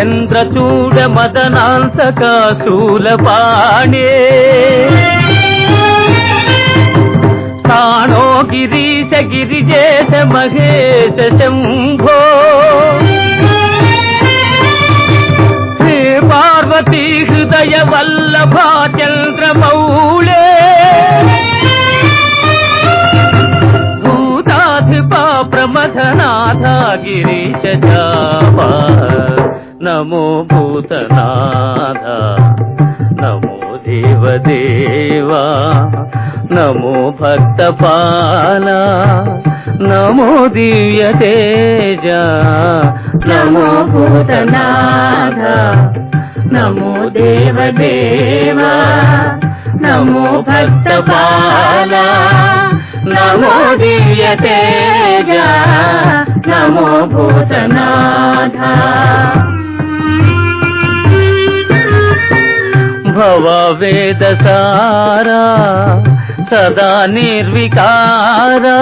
చూడ మదనాంతక శూలపాణే. స్థానో గిరీశ గిరిజేశ మహేశ శంభో. హే పార్వతీ హృదయ వల్లభా చంద్రమౌళే. భూతాధిపా ప్రమథనాథ గిరీశ జాపా నమో नमो भूतनाथ नमो देवदेवा नमो भक्तपाला नमो दीयतेजा नमो भूतनाथ नमो देवदेवा नमो भक्तपाला नमो दीयतेजा భవ వేద సారా సదా నిర్వికారా.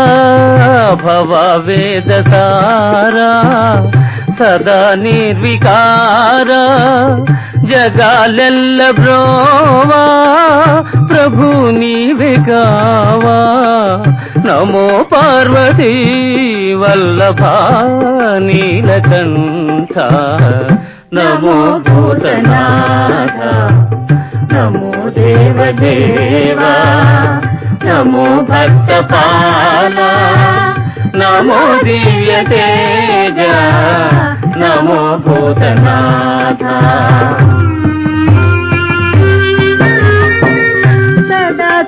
భవ వేద సారా సదా నిర్వికారా. జగాలెల్ల బ్రోవా ప్రభు నీవే కావా. నమో పార్వతీ వల్లభా నీలకంఠ నమో భూతనాథ. ेवदेवा नमो भक्तपाला। नमो दिव्यतेजा। नमो पूतनाथा सदा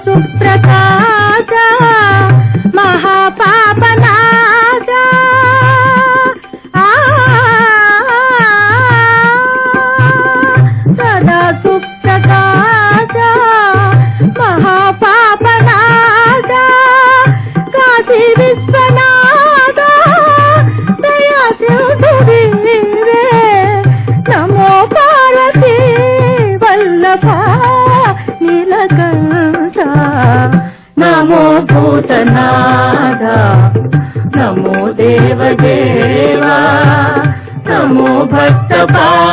నీలకంఠ. నమో భూతనాథ. నమో దేవదేవా. నమో భక్తపాల